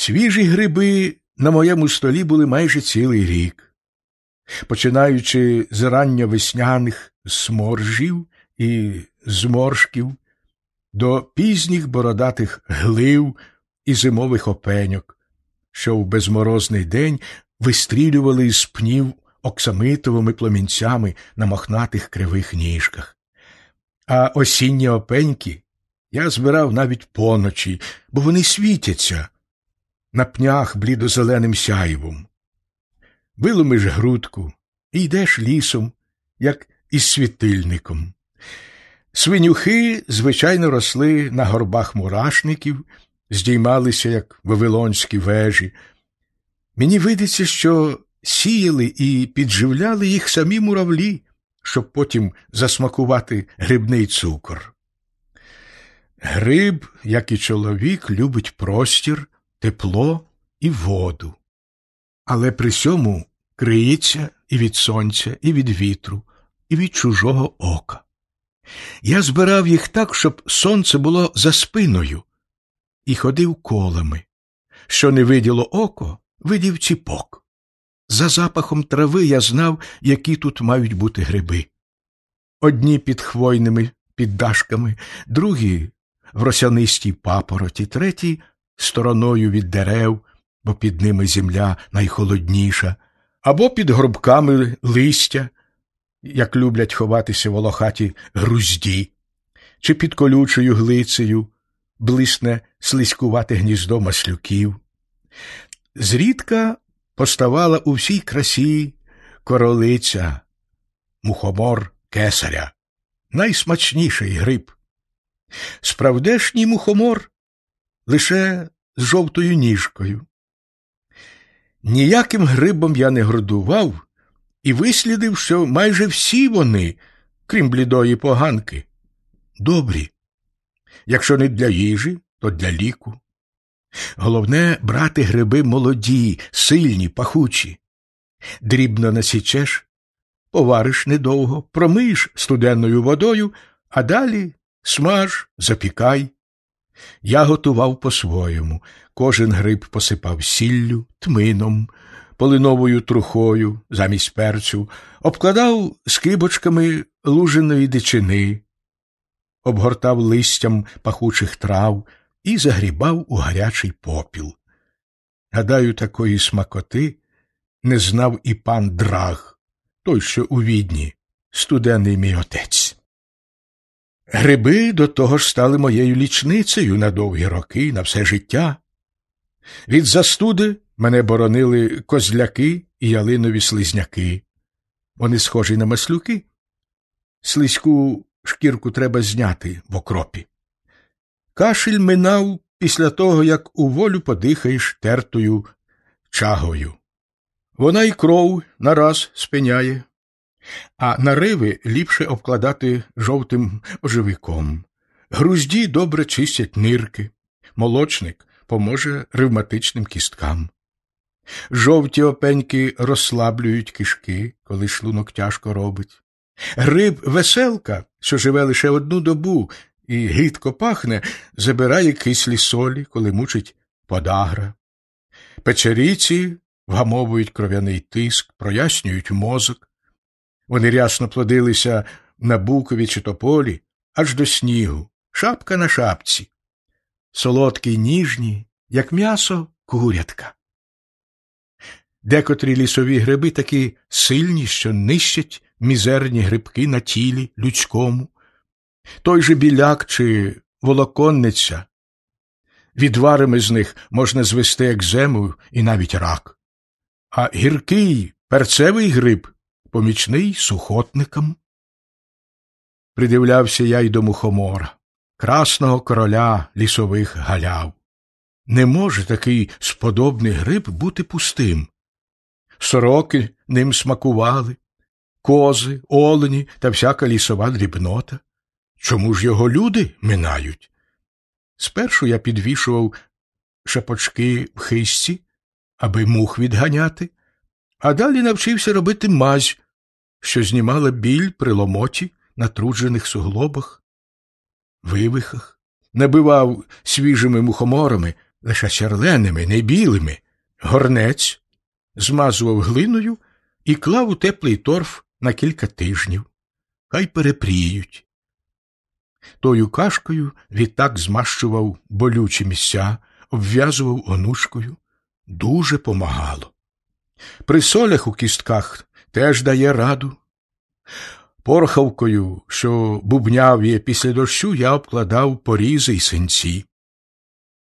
Свіжі гриби на моєму столі були майже цілий рік, починаючи з ранньовесняних сморжів і зморшків до пізніх бородатих глив і зимових опеньок, що в безморозний день вистрілювали із пнів оксамитовими пломінцями на мохнатих кривих ніжках. А осінні опеньки я збирав навіть поночі, бо вони світяться на пнях блідозеленим сяйвом. Виломиш грудку і йдеш лісом, як із світильником. Свинюхи, звичайно, росли на горбах мурашників, здіймалися, як вавилонські вежі. Мені видиться, що сіяли і підживляли їх самі муравлі, щоб потім засмакувати грибний цукор. Гриб, як і чоловік, любить простір, тепло і воду, але при сьому криється і від сонця, і від вітру, і від чужого ока. Я збирав їх так, щоб сонце було за спиною, і ходив колами. Що не виділо око, видів ціпок. За запахом трави я знав, які тут мають бути гриби. Одні під хвойними піддашками, другі в росянистій папороті, треті стороною від дерев, бо під ними земля найхолодніша, або під горбками листя, як люблять ховатися волохаті грузді, чи під колючою глицею блисне слизькувате гніздо маслюків. Зрідка поставала у всій красі королиця, мухомор кесаря, найсмачніший гриб. Справдешній мухомор лише з жовтою ніжкою. Ніяким грибом я не гордував і вислідив, що майже всі вони, крім блідої поганки, добрі. Якщо не для їжі, то для ліку. Головне брати гриби молоді, сильні, пахучі. Дрібно насічеш, повариш недовго, промиєш студенною водою, а далі смаж, запікай. Я готував по-своєму. Кожен гриб посипав сіллю, тмином, полиновою трухою замість перцю, обкладав скибочками луженої дичини, обгортав листям пахучих трав і загрібав у гарячий попіл. Гадаю, такої смакоти не знав і пан Драг, той, що у відні, студенний мій отець. Гриби до того ж стали моєю лічницею на довгі роки, на все життя. Від застуди мене боронили козляки і ялинові слизняки. Вони схожі на маслюки. Слизьку шкірку треба зняти в окропі. Кашель минав після того, як у волю подихаєш тертою чагою. Вона й кров нараз спиняє, а нариви ліпше обкладати жовтим оживиком. Грузді добре чистять нирки, молочник поможе ревматичним кісткам. Жовті опеньки розслаблюють кишки, коли шлунок тяжко робить. Гриб веселка, що живе лише одну добу і гидко пахне, забирає кислі солі, коли мучить подагра. Печеріці вгамовують кров'яний тиск, прояснюють мозок. Вони рясно плодилися на букові чи тополі аж до снігу, шапка на шапці. Солодкі й ніжні, як м'ясо курятка. Декотрі лісові гриби такі сильні, що нищать мізерні грибки на тілі людському. Той же біляк чи волоконниця. Відварами з них можна звести екзему і навіть рак. А гіркий перцевий гриб помічний сухотникам. Придивлявся я й до мухомора, красного короля лісових галяв. Не може такий сподобний гриб бути пустим. Сороки ним смакували, кози, олені та всяка лісова дрібнота. Чому ж його люди минають? Спершу я підвішував шапочки в хисті, аби мух відганяти, а далі навчився робити мазь, що знімала біль при ломоті, натруджених суглобах, вивихах, набивав свіжими мухоморами лише черленими, не білими, горнець, змазував глиною і клав у теплий торф на кілька тижнів. Хай перепріють. Тою кашкою відтак змащував болючі місця, обв'язував онучкою. Дуже помагало. При солях у кістках теж дає раду. Порхавкою, що бубняв є після дощу, я обкладав порізи й синці.